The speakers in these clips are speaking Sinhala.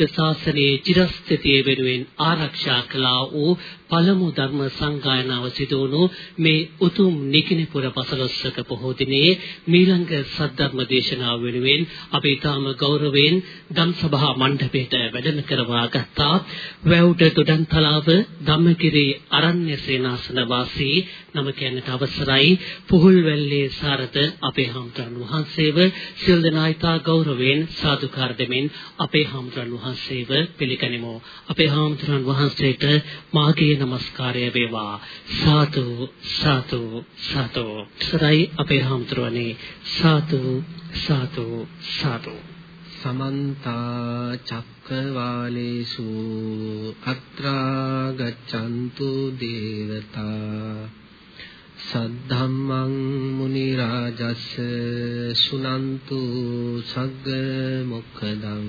බුද්ධ ශාසනයේ චිරස්ථිතිය වෙනුවෙන් ආරක්ෂා කළා වූ පළමු ධර්ම සංගායනාව සිදු වුණු මේ උතුම් නිකිනිපුර පසළොස්වක පොහෝ දිනේ මීළඟ සද්ධර්ම දේශනාව වෙනුවෙන් අපි ඊටම ගෞරවයෙන් ධම් සභා මණ්ඩපයට වැඩම කරවා ගත්තා. වැවුට දොඩන්තලාව ධම්මකිරි අරණ්‍ය සේනාසන වාසී නම කියන්නට අවසරයි. පුහුල්වැල්ලේ සාරත අපේ හම්තුන් වහන්සේව සිල් දනායිතා ගෞරවයෙන් සාදුකාර දෙමින් අපේ හම්තුන් වහන්සේව පිළිගනිමු. අපේ හම්තුන් වහන්සේට මාගේ নমස්කාරය වේවා සාදු සාදු සාදු සරයි අපේ හම්තුරනේ සාදු සාදු සාදු සමන්ත චක්කවාලේසු අත්‍රා ගච්ඡන්තු දේවතා සද්ධම්මං මුනි රාජස් සුනන්තු සග්ග මොක්ඛදං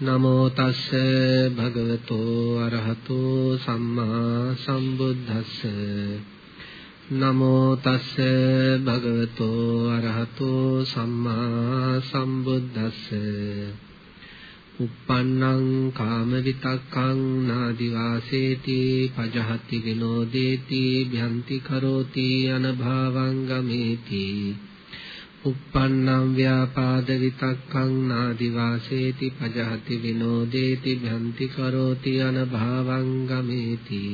නමෝ තස්ස භගවතෝ අරහතෝ සම්මා සම්බුද්දස්ස. නමෝ තස්ස භගවතෝ අරහතෝ සම්මා සම්බුද්දස්ස. uppannං කාම විතක්කං නාදි වාසේති පජහති විනෝදේති භ්‍යන්ති කරෝති අනභවං ගමේති. Uppannam ව්‍යාපාද විතක්කං නාදි වාසේති පජහති විනෝදේති භ්‍යන්ති කරෝති අනභවං ගමේති.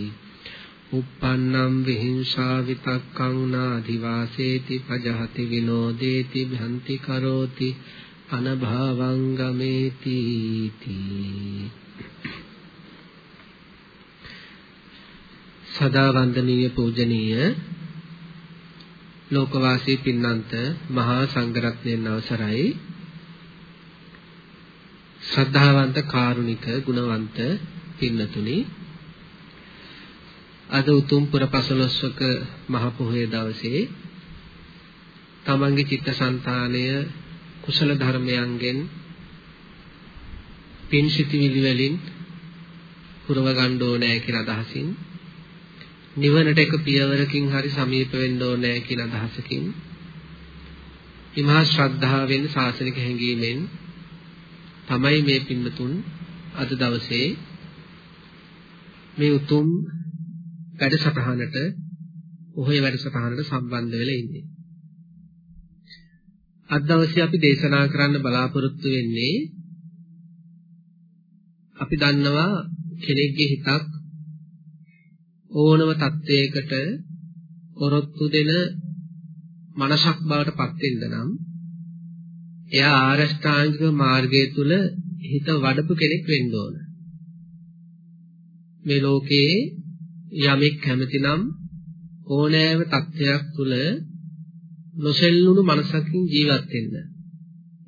uppannam විහිංසා විතක්කං නාදි වාසේති පජහති විනෝදේති භ්‍යන්ති කරෝති අනභවං ගමේති. සදා වන්දනීය පූජනීය ලෝකවාසී පින්නන්ත මහා සංඝරත්නයන් අවසරයි. ශ්‍රද්ධාවන්ත කාරුණික ගුණවන්ත පින්නතුනි අද උතුම් පුරපසළොස්වක මහ පොහොය දවසේ තමන්ගේ චිත්තසංතානය කුසල ධර්මයන්ගෙන් පින් සිටිවිලි වලින් පුරව ගන්න ඕනෑ කියලා අදහසින් නිවනට එක පියවරකින් හරි සමීප වෙන්න ඕනේ කියන අදහසකින් ඉමහා ශ්‍රද්ධාවෙන් සාසනික හැඟීමෙන් තමයි මේ පින්නතුන් අද දවසේ මේ උතුම් වැඩසටහනට ඔහේ වැඩසටහනට සම්බන්ධ වෙලා ඉන්නේ. අද දවසේ අපි දේශනා කරන්න බලාපොරොත්තු වෙන්නේ අපි දන්නවා කෙනෙක්ගේ හිතක් ඕනම தත්වයකට ඔරොත්තු දෙන මනසක් බවට පත් වෙන්න නම් එයා ආරෂ්ඨාංගික මාර්ගය තුල හිත වඩපු කෙනෙක් වෙන්න ඕන. මේ ලෝකේ යමෙක් කැමතිනම් ඕනෑම තත්ත්වයක් තුල නොසෙල්ලුණු මනසකින් ජීවත් වෙන්න.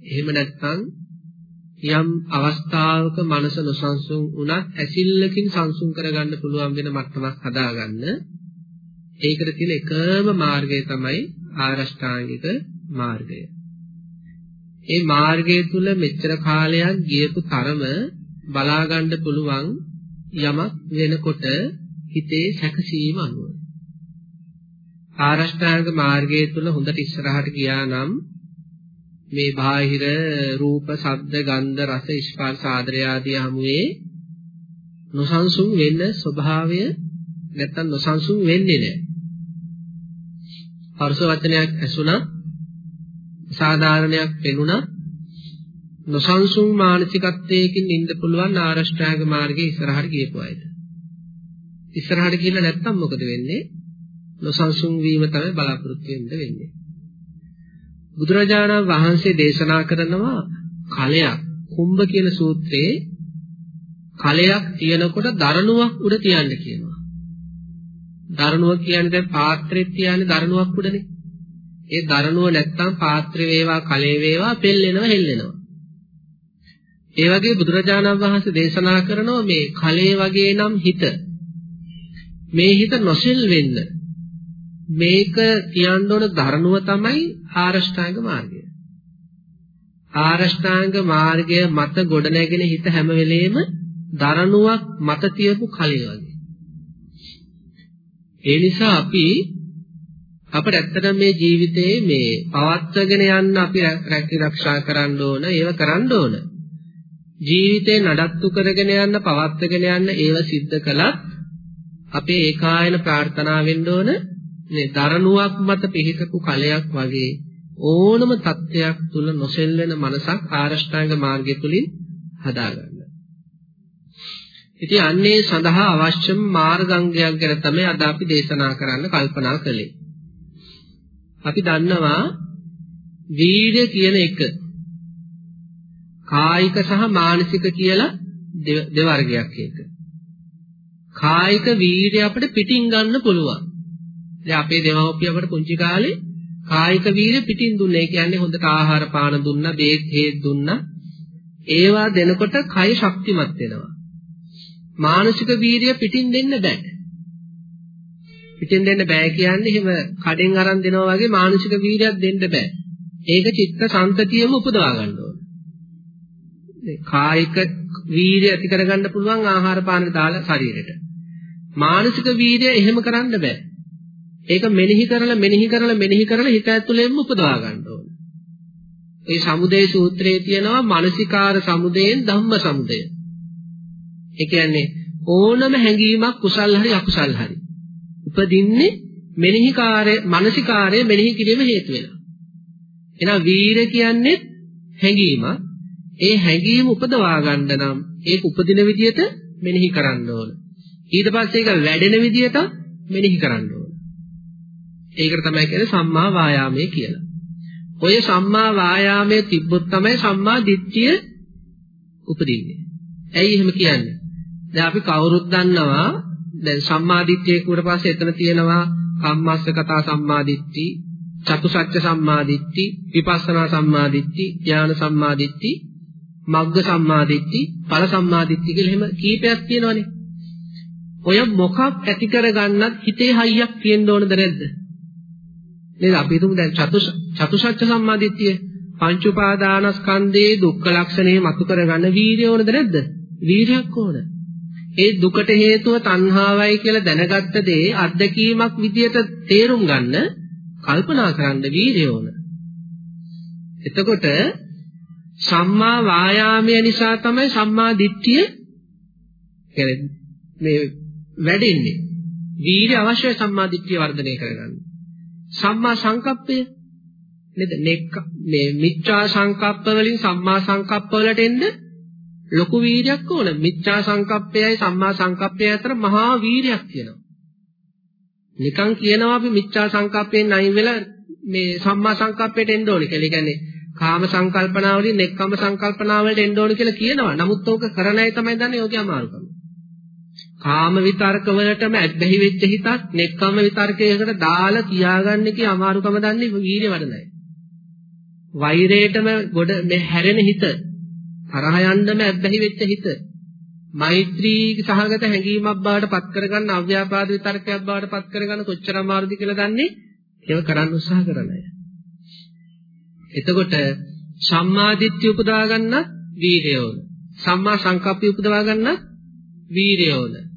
එහෙම නැත්නම් යම් අවස්ථාවක මනස නොසන්සුන් වුණත් ඇසිල්ලකින් සංසුන් කරගන්න පුළුවන් වෙන මට්ටමක් හදාගන්න ඒකට තියෙන එකම මාර්ගය තමයි ආරෂ්ඨාංගික මාර්ගය. ඒ මාර්ගය තුල මෙච්චර කාලයක් ගියපු තරම බලා ගන්න පුළුවන් යමක් වෙනකොට හිතේ සැකසීම අනුව ආරෂ්ඨාංග මාර්ගය තුල හොඳට ඉස්සරහට ගියා නම් මේ බාහිර රූප, ශබ්ද, ගන්ධ, රස, ස්පර්ශ, ආදරය ආදී හමුවේ නොසන්සුන් වෙන්න ස්වභාවය නැත්තම් නොසන්සුන් වෙන්නේ නැහැ. පරස වචනයක් ඇසුණා සාධාරණයක් පෙනුණා නොසන්සුන් මානසිකත්වයකින් ඉන්න පුළුවන් ආරෂ්ඨාංග මාර්ගයේ ඉස්සරහට ගියපු අයද. ඉස්සරහට ගිහිල්ලා නැත්තම් මොකද වෙන්නේ? නොසන්සුන් වීම තමයි බලාපොරොත්තු වෙන්න වෙන්නේ. බුදුරජාණන් වහන්සේ දේශනා කරනවා කලයක් කුම්භ කියන සූත්‍රයේ කලයක් තියනකොට දරණුවක් උඩ තියන්න කියනවා. දරණුව කියන්නේ දැන් පාත්‍රෙත් තියන්නේ දරණුවක් උඩනේ. ඒ දරණුව නැත්තම් පාත්‍රය වේවා කලේ වේවා පෙල්ලෙනවා හෙල්ලෙනවා. ඒ වගේ බුදුරජාණන් වහන්සේ දේශනා කරනවා මේ කලේ වගේ නම් හිත මේ හිත නොසෙල් වෙන්න මේක කියන්න ඕන ධර්මව තමයි ආරෂ්ඨාංග මාර්ගය. ආරෂ්ඨාංග මාර්ගය මත ගොඩනැගෙන හිත හැම වෙලෙම දරණුවක් මත තියපු කලේ වගේ. ඒ නිසා අපි අපිට ඇත්තටම මේ ජීවිතේ මේ පවත්වගෙන යන්න අපි රැකිරක්ෂා කරන්න ඕන, ඒව කරන්න ඕන. ජීවිතේ නඩත්තු කරගෙන යන්න, පවත්වගෙන යන්න ඒව සිද්ධ කළත් අපේ ඒකායන ප්‍රාර්ථනා වෙන්න ඕන මේ දරණුවක් මත පිහිටපු කලයක් වගේ ඕනම தත්වයක් තුල නොසෙල්වෙන මනසක් ආරෂ්ඨාංග මාර්ගය තුලින් හදාගන්න. ඉතින් අන්නේ සඳහා අවශ්‍යම මාර්ගාංගයක් ගැන තමයි අද අපි දේශනා කරන්න කල්පනා කළේ. අපි දන්නවා වීර්ය කියන එක කායික සහ මානසික කියලා දෙවර්ගයක් ඒක. කායික වීර්ය අපිට පිටින් ගන්න පුළුවන්. දැන් අපේ දෙමව්පිය අපට පුංචි කාලේ කායික වීර්ය පිටින් දුන්නා. ඒ කියන්නේ හොඳට ආහාර පාන දුන්නා, බේත් හේත් දුන්නා. ඒවා දෙනකොට කය ශක්තිමත් වෙනවා. මානසික වීර්ය පිටින් දෙන්න බෑ. පිටින් දෙන්න බෑ කියන්නේ එහෙම කඩෙන් අරන් දෙනවා වගේ මානසික වීර්යයක් දෙන්න බෑ. ඒක චිත්ත සන්තතියම උපදවා ගන්න ඕනේ. කායික වීර්ය ඇති කරගන්න පුළුවන් ආහාර පාන දාලා ශරීරෙට. මානසික වීර්ය එහෙම කරන්න බෑ. ඒක මෙනෙහි කරලා මෙනෙහි කරලා මෙනෙහි කරලා හිත ඇතුළෙන්ම උපදවා ගන්න ඕනේ. ඒ සමුදේ සූත්‍රයේ තියෙනවා මානසිකාර සමුදයෙන් ධම්ම සමුදය. ඒ කියන්නේ ඕනම හැඟීමක් කුසල් හරි අකුසල් හරි උපදින්නේ මෙනෙහි කාර්ය මානසිකාර්ය මෙනෙහි කිරීම හේතු වෙනවා. එහෙනම් වීර කියන්නේ හැඟීම. ඒ හැඟීම උපදවා ගන්න නම් ඒක උපදින විදියට මෙනෙහි කරන්න ඕන. ඊට පස්සේ ඒක වැඩෙන විදියට මෙනෙහි කරන්න ඕන. ඒකට තමයි කියන්නේ සම්මා වායාමය කියලා. ඔය සම්මා වායාමයේ තිබ්බොත් තමයි සම්මා දිට්ඨිය උපදින්නේ. ඇයි එහෙම කියන්නේ? දැන් අපි කවුරුත් දන්නවා දැන් සම්මාදිට්ඨිය කුවට පස්සේ එතන තියෙනවා කම්මස්සකතා සම්මාදිට්ඨි, චතුසත්‍ය සම්මාදිට්ඨි, විපස්සනා සම්මාදිට්ඨි, ඥාන සම්මාදිට්ඨි, මග්ග සම්මාදිට්ඨි, ඵල සම්මාදිට්ඨි කියලා එහෙම කීපයක් තියෙනවානේ. ඔය මොකක් ඇති කරගන්නත් හිතේ හයියක් තියෙන්න ඕනද නැද්ද? නේද අපි හිතමු දැන් චතු චතුසත්‍ය සම්මාදිට්ඨිය පංච උපාදානස්කන්ධයේ දුක්ඛ ලක්ෂණේ මතු කරගන්න වීර්යය ඕනද නැද්ද? වීර්යයක් ඕන. ඒ දුකට හේතුව තණ්හාවයි කියලා දැනගත්ත දේ අත්දැකීමක් විදියට තේරුම් ගන්න කල්පනා කරන්න වීර්යය ඕන. එතකොට සම්මා වායාමය නිසා තමයි සම්මා දිට්ඨිය කියන්නේ මේ වැඩෙන්නේ. වීර්ය අවශ්‍යයි සම්මා දිට්ඨිය වර්ධනය කරගන්න. සම්මා සංකප්පය නේද? මේ මිච්ඡා සංකප්ප වලින් සම්මා සංකප්ප වලට එන්න ලොකු වීර්යයක් ඕන. මිච්ඡා සංකප්පයයි සම්මා සංකප්පයයි අතර මහා වීර්යයක් තියෙනවා. නිකන් කියනවා අපි මිච්ඡා සංකප්පයෙන් අයින් වෙලා මේ සම්මා සංකප්පයට එන්න ඕනේ කියලා. ඒ කියන්නේ කාම සංකල්පනාවලින් නෙක්කම සංකල්පනාවලට එන්න ඕනේ කියලා කියනවා. නමුත් ඕක කරන අය තමයි දන්නේ යෝග්‍ය අමාරුකම. කාම විතර්ක වලටම ඇබ්බැහි වෙච්ච හිතක් නෙක්කම විතර්කයකට දාලා කියාගන්න කී අමාරුකම දන්නේ වීර්ය වඩනයි. වෛරයටම ගොඩ මේ හැරෙන හිත තරහ යන්නම ඇබ්බැහි වෙච්ච හිත මෛත්‍රී සහගත හැඟීමක් බවට පත් කරගන්න අව්‍යාපාද විතරකයක් බවට පත් කරගන්න කොච්චර අමාරුද කියලා දන්නේ ඒව කරන්න උත්සාහ කරන අය. එතකොට සම්මා දිට්ඨිය උපදවා ගන්න වීර්යය ඕන. සම්මා සංකප්පය උපදවා ගන්න වීර්යය ඕන.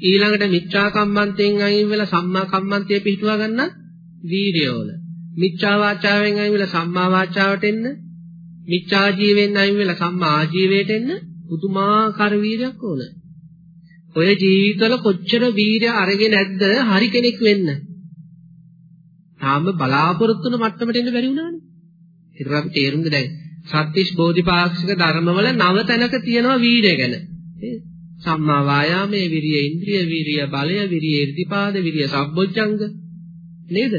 ඊළඟට මිච්ඡා කම්මන්තයෙන් අයින් වෙලා සම්මා කම්මන්තය පිහිටුවා ගන්න වීර්යය ඕන. මිච්ඡා වාචාවෙන් අයින් වෙලා සම්මා වාචාවට එන්න මිච්ඡා ජීවෙන් අයින් වෙලා සම්මා ආජීවයට එන්න පුදුමාකාර වීරයක් ඕන. ඔය ජීවිතවල කොච්චර වීරය අරගෙන නැද්ද හරි කෙනෙක් වෙන්න. තාම බලාපොරොත්තු වෙන මට්ටමට එන්න බැරි වුණානේ. ඒක අපි තේරුම් ගන්න දැන් සත්‍විස් බෝධිපාක්ෂික ධර්මවල නව තැනක තියෙනවා වීරය ගැන. සම්මා වායාමයේ විරිය ඉන්ද්‍රිය විරිය බලය විරිය irdipaද විරිය සම්බොජ්ජංග නේද?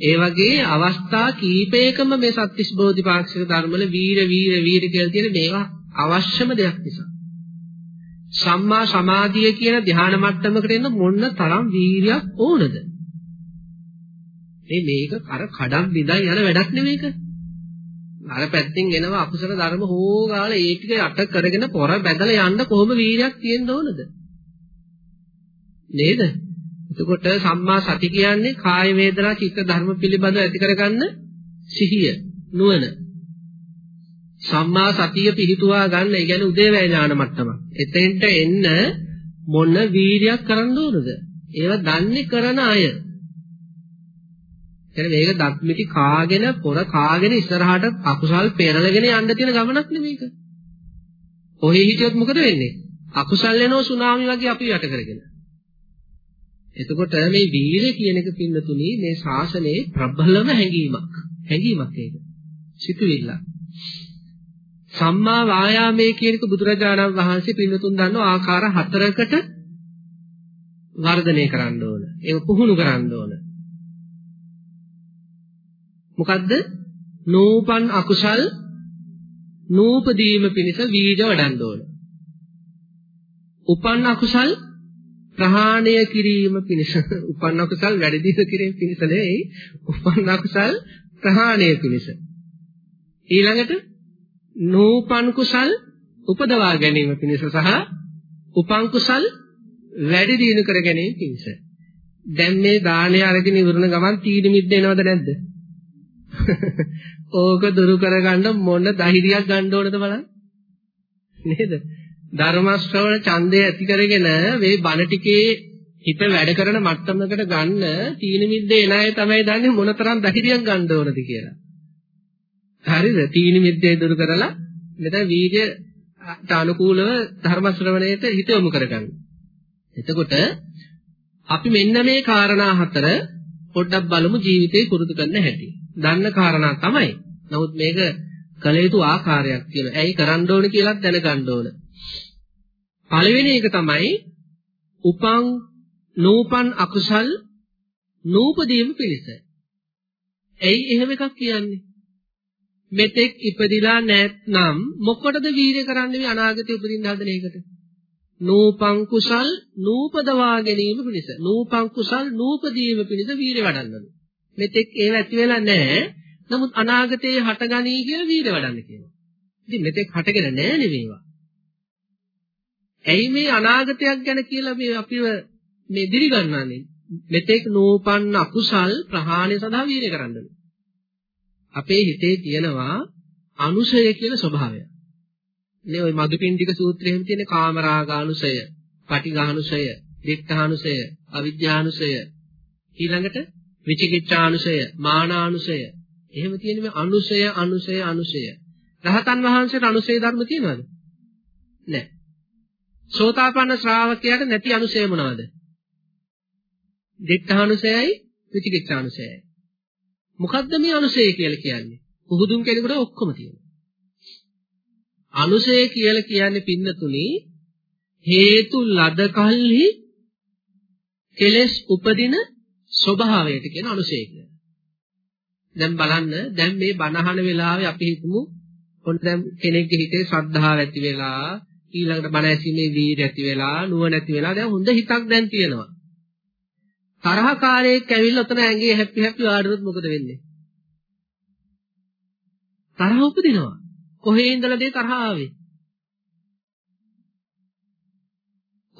ඒ වගේ අවස්ථා කීපයකම මේ සත්‍විස් බෝධිපාක්ෂික ධර්මවල වීර වීර වීර කියලා තියෙන මේවා අවශ්‍යම දෙයක් නිසා. සම්මා සමාධිය කියන ධ්‍යාන මට්ටමකට එන්න මොන තරම් වීරියක් ඕනද? මේ මේක අර කඩම් බිඳන් යන වැඩක් නෙමේක. අර පැත්තෙන් එනවා අකුසල ධර්ම හොගාලා ඒ ටික යට කරගෙන පොර බැදලා යන්න කොහොම වීර්යයක් තියෙන්න ඕනද? නේද? එතකොට සම්මා සති කියන්නේ කාය වේදනා චිත්ත ධර්ම පිළිබඳව ඇති කරගන්න සිහිය නුවණ. සම්මා සතිය පිහිටුවා ගන්න, ඒ කියන්නේ උදේවැය ඥාන මට්ටම. එතෙන්ට එන්න මොන වීර්යයක් කරන්න ඕනද? ඒවා දන්නේ කරන අය. එතන මේක දත්මිටි කාගෙන පොර කාගෙන ඉස්සරහට අකුසල් පෙරලගෙන යන්න තියෙන ගමනක් නෙමේක. ඔහේ හිටියොත් මොකද වෙන්නේ? අකුසල් එනෝ සුනාමි වගේ අපි යට කරගෙන. එතකොට මේ වීරය කියන එක පින්නතුනි මේ ශාසනයේ ප්‍රබලම හැඟීමක්. හැඟීමක් ඒක. සිතුවිල්ල. සම්මා වායාමයේ කියන එක බුදුරජාණන් වහන්සේ පින්නතුන් දන්නෝ ආකාර හතරකට වර්ධනය කරන්න ඕන. ඒක පුහුණු කරන්න ඕන. මොකද්ද? නූපන් අකුසල් නූපදීම පිණිස වීජ වඩන්න ඕන. උපන් අකුසල් ප්‍රහාණය කිරීම පිණිස. උපන් අකුසල් වැඩි දියුණු කිරීම පිණිස නෙවෙයි. උපන් අකුසල් ප්‍රහාණය පිණිස. ඊළඟට නූපන් කුසල් උපදවා ගැනීම පිණිස සහ උපන් කුසල් වැඩි දියුණු කර ගැනීම පිණිස. දැන් මේ දාණය අරගෙන ඉවරන ගමන් තීන මිද්ද එනවද නැද්ද? ඕක දුරු කරගන්න මොන ධෛර්යයක් ගන්න ඕනද බලන්න නේද ධර්ම ශ්‍රවණ ඡන්දය ඇති කරගෙන මේ බණ ටිකේ හිත වැඩ කරන මට්ටමකට ගන්න තීන මිද්දේ එන අය තමයි දන්නේ මොනතරම් ධෛර්යයක් ගන්න ඕනද කියලා. හරිද? තීන මිද්දේ දුරු කරලා මෙතන වීර්යයට අනුකූලව ධර්ම ශ්‍රවණයට හිත යොමු කරගන්න. එතකොට අපි මෙන්න මේ காரணා හතර පොඩ්ඩක් බලමු ජීවිතේ පුරුදු කරන්න හැටි. දන්න කාරණා තමයි. නමුත් මේක කළ යුතු ආකාරයක් තියෙනවා. ඇයි කරන්න ඕන කියලාත් දැනගන්න ඕන. පළවෙනි එක තමයි උපං නූපන් අකුසල් නූපදීම පිණිස. ඇයි එහෙම එකක් කියන්නේ? මෙතෙක් ඉපදිලා නැත්නම් මොකටද වීර්ය කරන්නේ මේ අනාගතේ උපදින්න හදන එකට? නූපං කුසල් නූපදවා ගැනීම පිණිස. නූපං කුසල් නූපදීම පිණිස වීර්ය වඩන්නලු. මෙතෙක් ඒව ඇති වෙලා නැහැ. නමුත් අනාගතේ හටගනී කියලා වීර්ය වඩන්න කියනවා. ඉතින් මෙතෙක් හටගෙන නැහැ නෙවෙයිවා. ඇයි මේ අනාගතයක් ගැන කියලා මේ අපිව මේ දිරි ගන්නන්නේ? මෙතෙක් නූපන්න අකුසල් ප්‍රහාණය සඳහා වීර්ය කරන්න අපේ හිතේ තියෙනවා අනුසය කියලා ස්වභාවය. නේ ওই මදුපිණ්ඩික සූත්‍රයේ තියෙන කාමරාගානුසය, පටිඝානුසය, දික්ඛානුසය, අවිද්‍යානුසය ඊළඟට විචිකිච්ඡානුසය, මානානුසය. එහෙම තියෙන මේ අනුසය, අනුසය, අනුසය. රහතන් වහන්සේට අනුසය ධර්ම තියෙනවද? නැහැ. සෝතාපන්න ශ්‍රාවකයාට නැති අනුසය මොනවද? දිට්ඨානුසයයි විචිකිච්ඡානුසයයි. මොකද්ද මේ අනුසය කියලා කියන්නේ? පුහුදුන් කෙනෙකුට ඔක්කොම තියෙනවා. අනුසය කියලා කියන්නේ පින්නතුනි හේතු ලද කල්හි කෙලස් උපදින ස්වභාවයට කියන අනුසය කියලා. දැන් බලන්න දැන් මේ බණහන වෙලාවේ අපි හිතමු ඔන්න දැන් කෙනෙක්ගේ හිතේ ශ්‍රද්ධාව ඇති වෙලා ඊළඟට බණ ඇසීමේ වීර්ය ඇති වෙලා නුවණ ඇති වෙලා දැන් හොඳ හිතක් දැන් තියෙනවා. තරහ කාලයක් ඇවිල්ලා ඔතන ඇඟේ හැපි හැපි ආඩුවොත් මොකද වෙන්නේ? තරහ උපදිනවා. කොහේ ඉඳලාද තරහ ආවේ?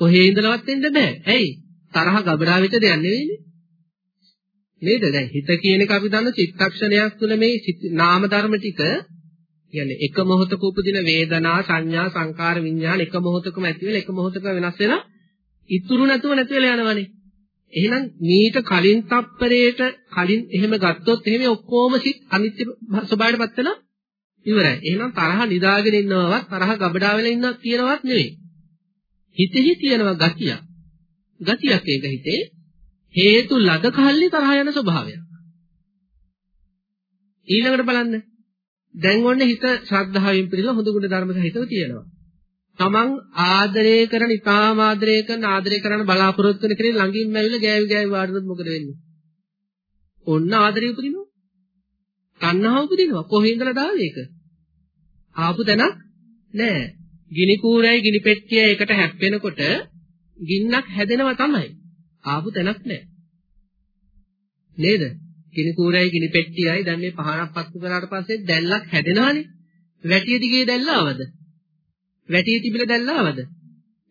කොහේ ඉඳලවත් එන්න බෑ. ඇයි? තරහ ගබඩා වෙච්ච දෙයක් නෙවෙයිනේ. නේද? දැන් හිත කියන එක අපි දන්න චිත්තක්ෂණයක් තුළ මේ නාම ධර්ම ටික කියන්නේ එක මොහොතක උපදින වේදනා සංඥා සංකාර විඥාන එක මොහොතකම ඇති වෙලා එක මොහොතක වෙනස් වෙලා ඉතුරු නැතුව නැති වෙලා යනවනේ. එහෙනම් මීට කලින් තප්පරයට කලින් එහෙම ගත්තොත් එහෙම ඔක්කොම සිත් අනිත්‍ය ස්වභාවයටපත් වෙලා ඉවරයි. එහෙනම් තරහ නිදාගෙන ඉන්නවවත් තරහ ගබඩා වෙලා ඉන්න තියනවත් නෙවෙයි. හිතෙහි තියෙනවා ගතිය. ගතියක් ඒක හිතේ හේතු ලද කල්ලි තරහ යන ස්වභාවයක්. ඊළඟට බලන්න දැන් ඔන්න හිත ශ්‍රද්ධාවෙන් පිළිලා හොඳ ගුණ ධර්ම සහිතව තියෙනවා. තමන් ආදරය කරන, ඉතාම ආදරය කරන, ආදරය කරන බලාපොරොත්තු වෙන කෙනෙක් ළඟින්ම ඇවිල්ලා ගෑවි ගෑවි වාඩිවෙද්දී මොකද වෙන්නේ? ඔන්න ආදරය උපදිනවා. තණ්හාව උපදිනවා. කොහේ ඉඳලාද ආවේ ඒක? ආපු තැනක් නෑ. ගිනි කූරයි ගිනි පෙට්ටියයි එකට හැප්පෙනකොට ගින්නක් හැදෙනවා තමයි. ආපු තැනක් නෑ. නේද? ගිනි කූරයි ගිනි පෙට්ටියයි දැන් මේ පහනක් පත්තු කරාට පස්සේ දැල්ලක් හැදෙනවනේ. වැටිය දිගේ දැල්ලාවද? වැටිය තිබිලා දැල්ලාවද?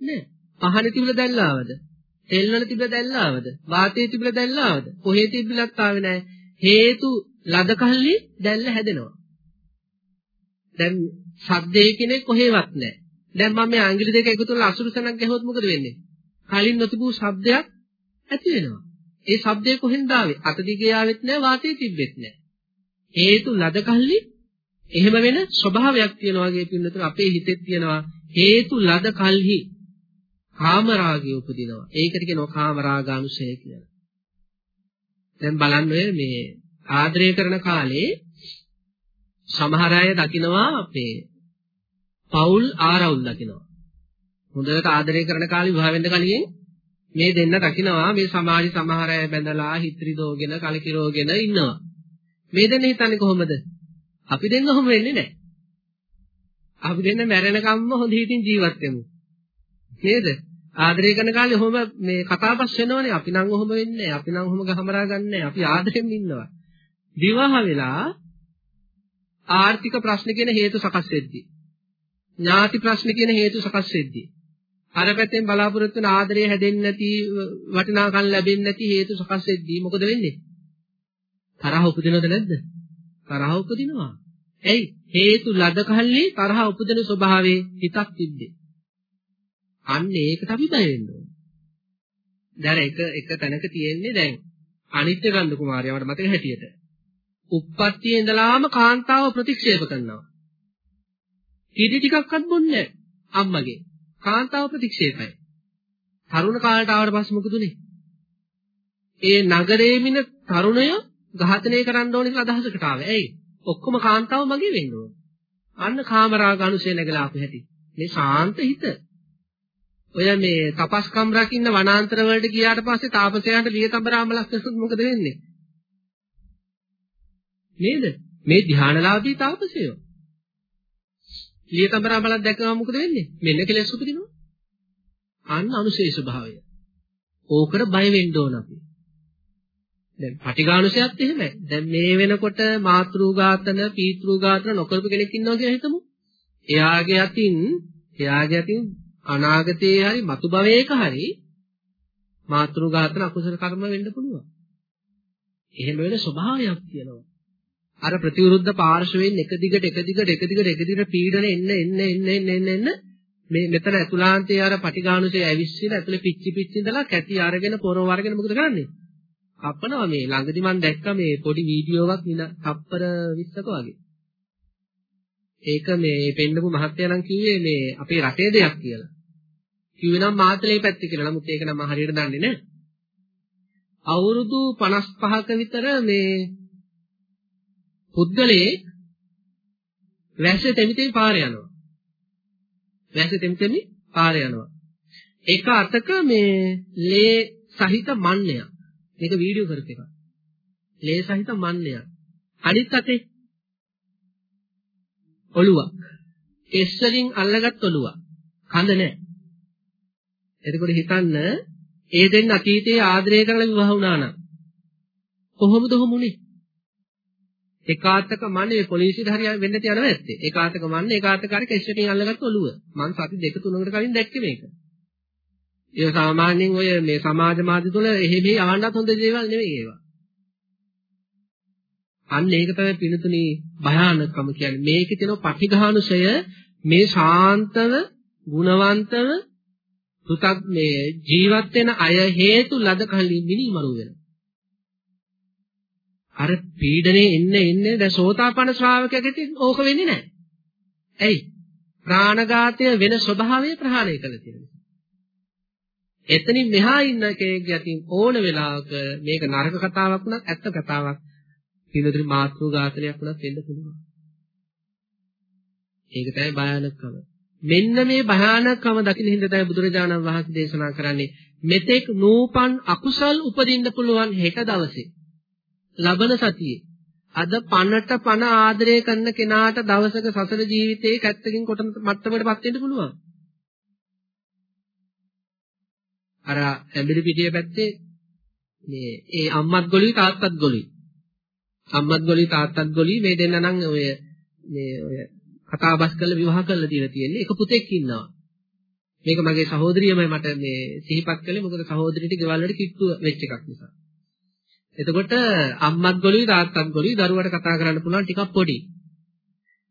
නෑ. පහනේ තිබිලා දැල්ලාවද? තෙල් වල තිබිලා දැල්ලාවද? වාතයේ තිබිලා දැල්ලාවද? කොහේ තිබිලත් ආවේ නෑ. හේතු ලද කල්ලි දැල්ල හැදෙනවා. දැන් සද්දේ කෙනෙක් කොහෙවත් නෑ. දැන් මම මේ අංගලි දෙක එකතු කරලා අසුරු සනක් ගැහුවොත් මොකද වෙන්නේ? කලින් නොතිබූ ශබ්දයක් ඇති වෙනවා. ඒ ශබ්දය කොහෙන්ද ආවේ? අත දිගේ ආවෙත් නෑ වාතයේ තිබෙත් නෑ. හේතු ලද කල්ලි එහෙම වෙන ස්වභාවයක් තියෙනවා වගේ පින්නතුන අපේ හිතේ තියෙනවා හේතු ලද කල්හි කාමරාගය උපදිනවා. ඒකට කියනවා කාමරාගානුසය කියලා. දැන් බලන්න මේ ආදරය කරන කාලේ සමහර අය දකිනවා අපේ පෞල් ආරවුල් දකිනවා. හොඳට ආදරය කරන කාලේ විවාහ වෙන්න කලින් මේ දෙන්න දකිනවා මේ සමාජ සමහර අය බැඳලා හිත්‍රි දෝගෙන කලකිරෝගෙන ඉන්නවා. මේ දෙන්න හිතන්නේ කොහොමද? අපි දෙන්න ඔහොම වෙන්නේ නැහැ. අපි දෙන්න මැරෙනකම්ම හොඳ හිතින් ජීවත් වෙමු. නේද? ආදරය කරන කාලේ ඔහොම මේ කතාබස් වෙනවනේ අපි නම් ඔහොම වෙන්නේ නැහැ. අපි නම් ඔහොම ගහමරා ගන්නෑ. අපි ආදරෙන් ඉන්නවා. විවාහ වෙලා ආර්ථික ප්‍රශ්න කියන හේතු සකස් වෙද්දී ඥාති ප්‍රශ්න කියන හේතු සකස් වෙද්දී අර පැත්තෙන් බලාපොරොත්තු වෙන ආදරය හැදෙන්නේ නැති වටිනාකම් ලැබෙන්නේ නැති හේතු සකස් වෙද්දී මොකද වෙන්නේ? තරහ උපදිනවද නැද්ද? තරහ උපදිනවා. ඇයි? හේතු ලද කල්ලි තරහ උපදින ස්වභාවයේ හිතක් තිබ්බේ. අන්න ඒකට අපි බය වෙන්න ඕනේ. දැන් එක එක තැනක තියෙන්නේ දැන් අනිත්‍ය ගන්ධ කුමාරයාට මතක හැටියට. උප්පත්තියේ ඉඳලාම කාන්තාව ප්‍රතික්ෂේප කරනවා. කිරි ටිකක්වත් බොන්නේ අම්මගේ. කාන්තාව ප්‍රතික්ෂේපයි. තරුණ කාලයට ආවට පස්සේ මොකද උනේ? ඒ නගරයේ මින තරුණය ඝාතනය කරන්න ඕනේ කියලා අදහසකට ආවේ. ඇයි? ඔක්කොම කාන්තාව මගේ වෙන්න ඕන. අන්න කාමරාග අනුසය නැගලා ආපු හැටි. මේ ශාන්ත හිත. ඔය මේ තපස්කම් රකින්න වනාන්තර වලට ගියාට පස්සේ තාපසයාට ලියතඹරාමලක් මොකද වෙන්නේ? නේද? මේ ධානලාභී තාපසයෝ. ලියතඹරා බලක් දැක්කම මොකද වෙන්නේ? මෙන්න කෙලෙස් උපදිනවා. අන්න අනුශේෂ භාවය. ඕකට බය වෙන්න ඕන අපි. දැන් පටිඝානුසයත් එහෙමයි. දැන් මේ වෙනකොට මාතෘඝාතන, පීතෘඝාතන නොකරපු කෙනෙක් ඉන්නවා කියලා හිතමු. එයාගේ අතින්, එයාගේ අතින් අනාගතයේ හරි මතු භවයක හරි මාතෘඝාතන අකුසල කර්ම වෙන්න පුළුවන්. එහෙම වෙන ස්වභාවයක් තියෙනවා. අර ප්‍රතිවිරුද්ධ පාර්ශවයෙන් එක දිගට එක දිගට එක දිගට එක දිගට පීඩන එන්න එන්න එන්න එන්න එන්න එන්න මේ මෙතන අතුලාන්තයේ අර පටිඝානුසය ඇවිස්සලා ඇතුලේ පිච්චි පිච්චි ඉඳලා කැටි අරගෙන පොරව අරගෙන මොකද කරන්නේ? කපනවා මේ ළඟදි මම දැක්ක මේ පොඩි වීඩියෝවක් නින තප්පර 20ක වගේ. ඒක මේ පෙන්නපු මහත්තයා නම් කිව්වේ මේ අපේ රටේ දෙයක් කියලා. කිව්වේ නම් මාතලේ පැත්තේ කියලා. නමුත් ඒක නම් මම හරියට දන්නේ නැහැ. අවුරුදු 55ක විතර මේ පුද්ගලයේ වැස්ස තෙමිතෙමි පාර යනවා. වැස්ස තෙමිතෙමි පාර යනවා. එක අතක මේ ලේ සහිත මන්නයක්. මේක වීඩියෝ කරපු එකක්. ලේ සහිත මන්නයක්. අනිත් අතේ ඔළුවක්. කෙස් වලින් අල්ලගත් ඔළුවක්. කඳ නැහැ. එතකොට හිතන්න ඒ දෙන්න අතීතයේ ආදරය කරලා විවාහ වුණා නම් කොහොමද කොහොමුනේ? එකාතක මන්නේ පොලිසියට හරි වෙන්න තියනවා නැත්තේ. එකාතක මන්නේ එකාතක හරි කෙස්ටකින් අල්ලගත්ත ඔළුව. මං සති දෙක තුනකට කලින් දැක්කේ මේක. ඒ සාමාන්‍යයෙන් ඔය මේ සමාජ මාධ්‍ය තුළ එහෙ මෙහෙ අහන්නත් හොඳ දේවල් නෙවෙයි ඒවා. අන්න ඒක තමයි පිනතුනි භයානකම කියන්නේ. මේකේ තියෙන පටිඝානුසය මේ ශාන්තව, ගුණවන්තව පුතක් මේ ජීවත් වෙන අය හේතු ලද කලින් මිනිමරු වෙනවා. අර පීඩනේ එන්න එන්න දැන් සෝතාපන්න ශ්‍රාවකයෙකුට ඕක වෙන්නේ නැහැ. ඇයි? ප්‍රාණඝාතය වෙන ස්වභාවය ප්‍රහාණය කළ තියෙනවා. එතනින් මෙහා ඉන්න කෙනෙක් යටින් ඕන වෙලාවක මේක නරක කතාවක් වුණත් ඇත්ත කතාවක් පිළිතුරු මාතෘ ඝාතනයක් වුණත් වෙන්න පුළුවන්. ඒක තමයි භයානකම. මෙන්න මේ භයානකම දකින්න හින්දා තමයි බුදුරජාණන් වහන්සේ දේශනා කරන්නේ මෙතෙක් නූපන් අකුසල් උපදින්න පුළුවන් හෙට දවසේ ලබන සතියේ අද පනට පන ආදරය කරන කෙනාට දවසක සසර ජීවිතේ කැත්තකින් කොට මට්ටමකටපත් වෙන්න පුළුවන්. අර ඇඹිලි පිටිය පැත්තේ මේ ඒ අම්මත් ගොළුයි තාත්තත් ගොළුයි. අම්මත් ගොලි තාත්තත් ගොලි මේ දෙන්න නම් ඔය මේ ඔය කතාබස් කරලා විවාහ කරලා දීලා තියෙන්නේ. එක පුතෙක් ඉන්නවා. මේක මගේ සහෝදරියමයි මට මේ සිහිපත් කළේ මොකද සහෝදරියට ගෙවල් වලට කිට්ටු වෙච්ච එකක් නිසා. එතකොට අම්මත් ගොළුයි තාත්තත් ගොළුයි දරුවට කතා කරන්න පුළුවන් ටිකක් පොඩි.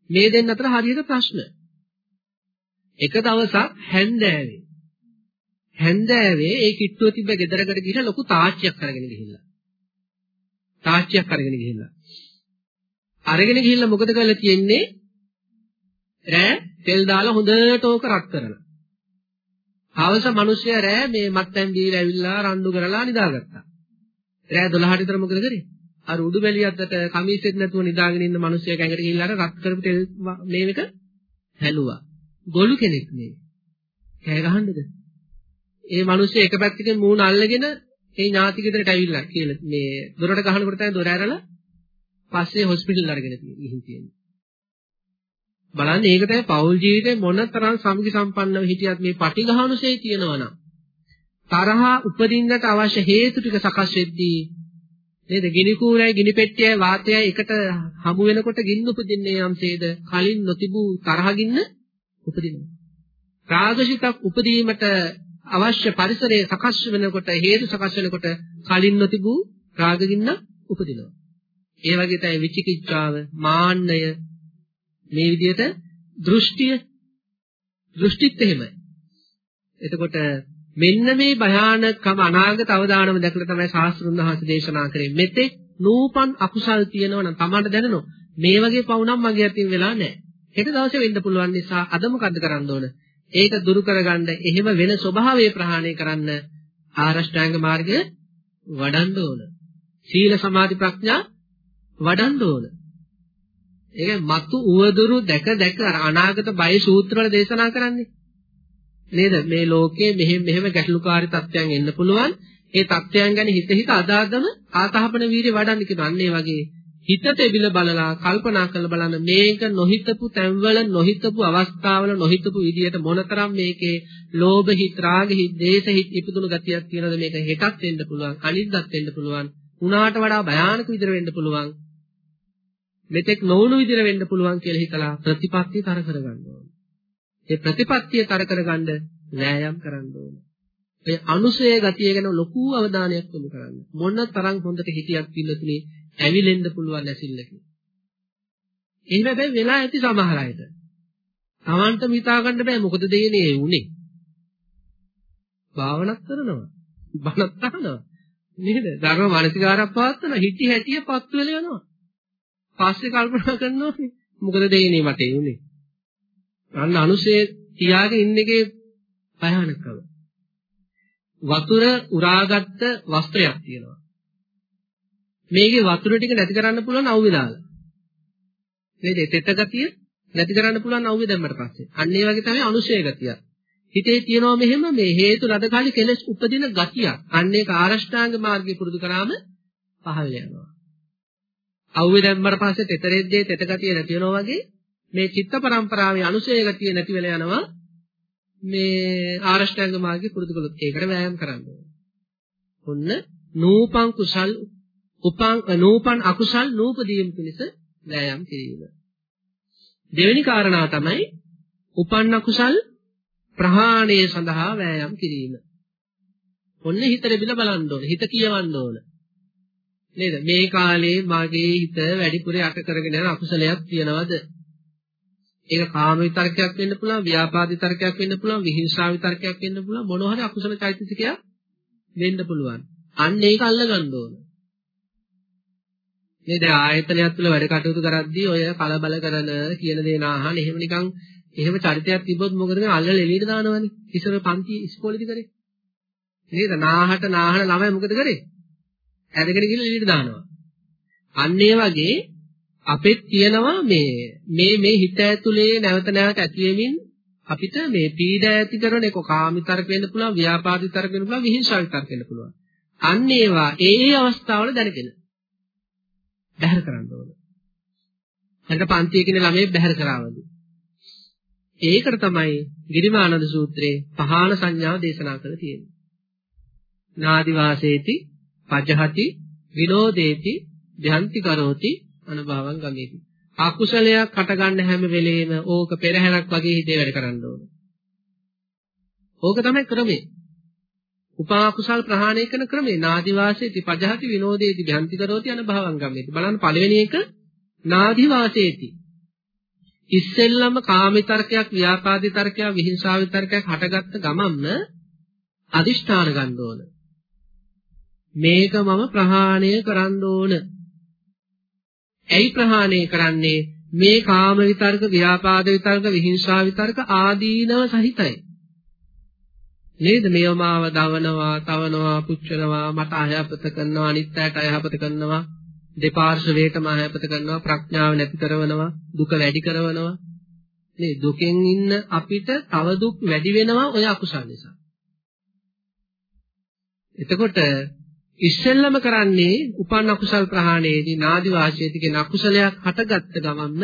මේ දෙන්න අතර හරියට ප්‍රශ්න. එක දවසක් හැන්දෑවේ හැන්දෑවේ ඒ කිට්ටුව තිබ්බ ගෙදරකට ගිහිල්ලා ලොකු තාච්චියක් අරගෙන ගිහිල්ලා. තාච්චියක් අරගෙන ගිහිල්ලා. අරගෙන ගිහිල්ලා මොකද කරලා තියෙන්නේ? රෑ තෙල් දාලා හොඳට ඕක රත් කරලා. හවස මිනිස්සයා රෑ මේ මත්පැන් බීලා ඇවිල්ලා රණ්ඩු කරලා නිදාගත්තා. රෑ 12ට විතර මොකද කරේ? අර උඩු බැලියද්දට කමීසෙත් නැතුව නිදාගෙන ඉන්න මිනිස්සයා කැඟට ගිහිල්ලා අර රත් කරපු තෙල් මේක හැලුවා. ගොළු කෙනෙක් නේ. කෑ ගහන්නද? ඒ මිනිස්සු එක පැත්තකින් මූණ අල්ලගෙන ඒ ඥාති ගෙදරට ඇවිල්ලා කියලා මේ දොරට ගහනකොට තමයි දොර ඇරලා පස්සේ හොස්පිටල් අරගෙන ගිහින් තියෙන්නේ. බලන්න ඒක තමයි පෞල් ජීවිතේ මොන තරම් සමගි සම්පන්නව හිටියත් මේ පටිඝානුසය තියෙනවා නම් තරහ උපදින්නට අවශ්‍ය හේතු ටික සකස් වෙද්දී නේද? ගිනි කූරයි ගිනි පෙට්ටියයි වාතයයි එකට හමු වෙනකොට ගින්න උපදින්නේ යම්සේද? කලින් නොතිබූ තරහ ගින්න උපදිනවා. රාගසිතක් උපදීමට අවශ්‍ය පරිසරය සකස් වෙනකොට හේතු සකස් වෙනකොට කලින් නොතිබූ රාග ගින්න උපදිනවා. ඒ වගේ තමයි විචිකිච්ඡාව මාන්නය. මේ විදිහට දෘෂ්ටිය දෘෂ්ටිත් එහෙමයි. එතකොට මෙන්න මේ භයානකම අනාගත අවදානම දැකලා තමයි ශාස්ත්‍රුන් වහන්සේ දේශනා කරේ. මෙතේ නූපන් අකුසල් තියෙනවා නම් තමන්ට දැනෙනවා. මේ වගේ පවුනම් මගේ අතින් වෙලා නැහැ. හෙට දවසේ වෙන්න පුළුවන් නිසා අද මොකද්ද කරන්න ඕන? ඒක දුරු කරගන්න එහෙම වෙන ස්වභාවය ප්‍රහාණය කරන්න ආරෂ්ඨාංග මාර්ගය වඩන්න ඕන. සීල සමාධි ප්‍රඥා වඩන්න ඕන. ඒක මතු උවදුරු දැක දැක අනාගත බය සූත්‍රවල දේශනා කරන්නේ. නේද? මේ ලෝකයේ මෙහෙම මෙහෙම ගැටලුකාරී තත්ත්වයන් එන්න පුළුවන්. ඒ තත්ත්වයන් ගැන හිත හිත අදාදම ආතහපන වීර්ය වඩන්න කියන අන්න ඒ වගේ හිතට එබිල බලලා කල්පනා කරලා බලන්න මේක නොහිතපු තැන්වල නොහිතපු අවස්ථාවල නොහිතපු විදියට මොනතරම් මේකේ ලෝභ හිත රාග හිත දේශ හිත ඉපදුණු ගතියක් තියෙනවද මේක හෙටත් වෙන්න පුළුවන් අනිද්දාත් වෙන්න පුළුවන් උනාට වඩා භයානක විදිහට වෙන්න පුළුවන් මෙතෙක් නොවුණු විදිහට වෙන්න පුළුවන් කියලා හිතලා ප්‍රතිපත්තිය තර කරගන්න ඕනේ. ඒ ප්‍රතිපත්තිය තර කරගන්න වෑයම් කරන්න ඕනේ. ඒ අනුසය ගතිය ගැන ලොකු අවධානයක් යොමු කරන්න. මොන තරම් හොඳට හිතියක් පින්නතුනේ ඇවිලෙන්න පුළුවන් ඇසිල්ලකින්. එහෙම බෑ වෙලා ඇති සමහර අයට. Tamanට හිතා ගන්න බෑ මොකද දෙන්නේ උනේ. භාවනාවක් කරනවා. බණක් අහනවා. නේද? ධර්ම මානසිකාරක් පවත්වන හිටි හැටිය පත් වෙලා යනවා. පස්සේ කල්පනා කරනවා මොකද දෙන්නේ මට උනේ. අන්න අනුසේ තියාගෙන ඉන්න එකේ භයානකම. වතුර උරාගත්ත වස්ත්‍රයක් තියෙනවා. මේකේ වතුර ටික නැති කරන්න පුළුවන් අවුවේ දාලා. නේද? තෙත ගතිය නැති කරන්න පුළුවන් අවුවේ දැම්මට පස්සේ. අන්න ඒ වගේ තමයි අනුශය ගතිය. හිතේ තියෙනවා මෙහෙම මේ හේතු ලද කාලි කෙලස් උපදින ගතිය. අන්න ඒක ආරෂ්ඨාංග මාර්ගය පුරුදු කරාම පහළ යනවා. අවුවේ දැම්මට පස්සේ තෙතරෙද්දී තෙත ගතිය නැති වෙනවා වගේ මේ චිත්ත පරම්පරාවේ අනුසය ගතිය නැති වෙලා යනවා මේ ආරෂ්ඨාංග මාර්ගය පුරුදු කළොත් ඒකට වෑයම් කරන්න ඕනේ. ඔන්න නූපං කුසල් උපං නූපන් අකුසල් නූපදීම් පිණිස වෑයම් කිරීම. දෙවෙනි කාරණා තමයි උපන්න කුසල් ප්‍රහාණය සඳහා වෑයම් කිරීම. ඔන්න හිත රෙබිල බලන්න ඕනේ. හිත කියවන්න ඕනේ. නේද? මේ කාලේ මගේ හිත වැඩිපුර යට කරගෙන යන අකුසලයක් තියනවද? ඒක කාම විතරකයක් වෙන්න පුළුවන්, ව්‍යාපාද විතරකයක් වෙන්න පුළුවන්, විහිංසාව විතරකයක් වෙන්න පුළුවන්, මොනවා හරි අකුසල චෛතසිකයක් වෙන්න පුළුවන්. අන්න ඒක අල්ලගන්න ඕන. නේද? ආයතනයක් තුළ වැඩ කටයුතු කරද්දී ඔය කලබල කරන කියන දේ නාහන එහෙම නිකන් එහෙම චරිතයක් තිබ්බොත් මොකද කරන්නේ? අල්ලලා එළියට දානවනේ. ඉස්සර පන්ති ඉස්කෝලේදී කරේ. නේද? නාහට නාහන ළමයි මොකද කරේ? ඇදගෙන ගිහලා එළියට දානවා. අන්න ඒ වගේ අපෙත් තියෙනවා මේ මේ මේ හිත ඇතුලේ නැවත නැවත ඇතිවෙමින් අපිට මේ පීඩ ඇති කරන එක කාමිතරක වෙන්න පුළුවන් ව්‍යාපාදිතරක වෙන්න පුළුවන් විහිංසාවිතරක වෙන්න පුළුවන්. අන්න ඒවා ඒ ඒ අවස්ථාවල දැනගෙන බැහැර කරන්න ඕන. අන්න පන්තියේ කියන ළමයි බැහැර කරවලු. ඒකට තමයි ගිරිමානන්ද සූත්‍රයේ පහාන සංඥාව දේශනා කරලා තියෙන්නේ. නාදි වාසේති පජහති විනෝදේති ධ්‍යාන්ති කරෝති අනුභවං ගමේති. අකුසලයක් හටගන්න හැම වෙලේම ඕක පෙරහැරක් වගේ හිතේ වැඩ කරන්න ඕන. ඕක තමයි ක්‍රමේ. උපා කුසල් ප්‍රහාණය කරන ක්‍රමේ නාදි වාසේති පජහති විනෝදේති ධ්‍යාන්ති කරෝති අනුභවං ගමේති. බලන්න පළවෙනි එක නාදි වාසේති. ඉස්සෙල්ලම කාම විතරකයක් ව්‍යාපාද විතරකයක් විහිංසාව විතරකයක් හටගත්ත ගමන්ම අදිෂ්ඨාන ගන්න ඕන. මේක මම ප්‍රහාණය කරන්න ඕන. ඇයි ප්‍රහාණය කරන්නේ? මේ කාම විතරක, ව්‍යාපාද විතරක, විහිංසාව විතරක ආදීනව සහිතයි. නේද? මේවමාව දවනවා, තවනවා, පුච්චනවා, මට අයහපත කරනවා, අනිත් අයට අයහපත කරනවා, දෙපාර්ශවයටම අයහපත කරනවා, ප්‍රඥාව නැති කරනවා, දුක වැඩි කරනවා. මේ දුකෙන් ඉන්න අපිට තව දුක් වැඩි වෙනවා ඔය අකුසල නිසා. එතකොට ඉස්සෙල්ලම කරන්නේ උපන් අකුසල් ප්‍රහාණයේදී නාදි වාසියේදී කියන අකුසලයක් හටගත්ත ගමන්ම